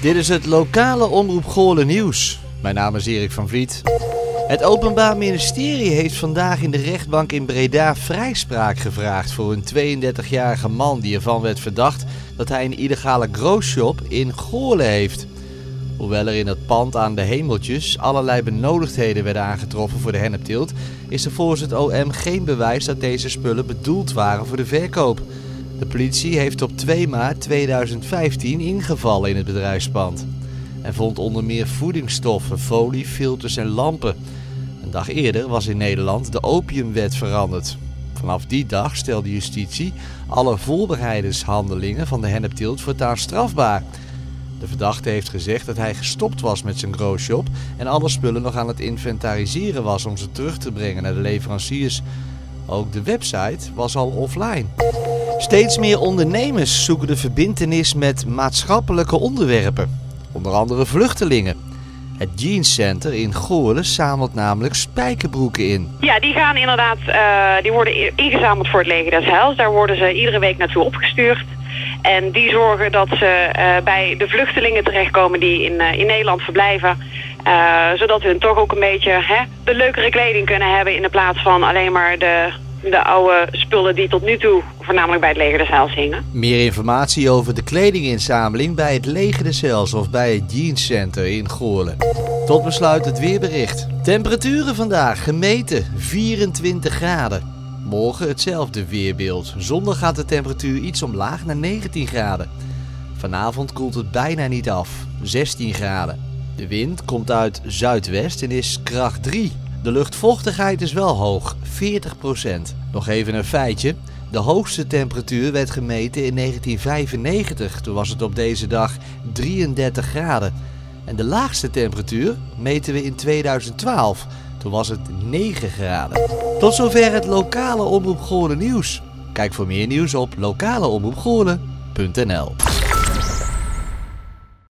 Dit is het lokale Omroep Goorlen nieuws. Mijn naam is Erik van Vliet. Het Openbaar Ministerie heeft vandaag in de rechtbank in Breda vrijspraak gevraagd voor een 32-jarige man die ervan werd verdacht dat hij een illegale growshop in Goorlen heeft. Hoewel er in het pand aan de hemeltjes allerlei benodigdheden werden aangetroffen voor de hennepteelt, is er volgens het OM geen bewijs dat deze spullen bedoeld waren voor de verkoop. De politie heeft op 2 maart 2015 ingevallen in het bedrijfspand en vond onder meer voedingsstoffen, folie, filters en lampen. Een dag eerder was in Nederland de opiumwet veranderd. Vanaf die dag stelde justitie alle voorbereidingshandelingen van de hennepteelt voortaan strafbaar. De verdachte heeft gezegd dat hij gestopt was met zijn growshop en alle spullen nog aan het inventariseren was om ze terug te brengen naar de leveranciers. Ook de website was al offline. Steeds meer ondernemers zoeken de verbintenis met maatschappelijke onderwerpen, onder andere vluchtelingen. Het Jeans Center in Goorlen zamelt namelijk spijkerbroeken in. Ja, die gaan inderdaad, uh, die worden ingezameld voor het leger des Heils. Daar worden ze iedere week naartoe opgestuurd. En die zorgen dat ze uh, bij de vluchtelingen terechtkomen die in, uh, in Nederland verblijven. zodat hun toch ook een beetje hè, de leukere kleding kunnen hebben in de plaats van alleen maar de de oude spullen die tot nu toe voornamelijk bij het Leger Heils hingen. Meer informatie over de kledinginzameling bij het Leger des Heils of bij het Jeans Center in Goorlen. Tot besluit het weerbericht. Temperaturen vandaag gemeten 24 graden. Morgen hetzelfde weerbeeld. Zondag gaat de temperatuur iets omlaag naar 19 graden. Vanavond koelt het bijna niet af, 16 graden. De wind komt uit zuidwest en is kracht 3. De luchtvochtigheid is wel hoog, 40%. Nog even een feitje. De hoogste temperatuur werd gemeten in 1995. Toen was het op deze dag 33 graden. En de laagste temperatuur meten we in 2012. Toen was het 9 graden. Tot zover het lokale Omroep Goorlen nieuws. Kijk voor meer nieuws op lokaleomroepgoorlen.nl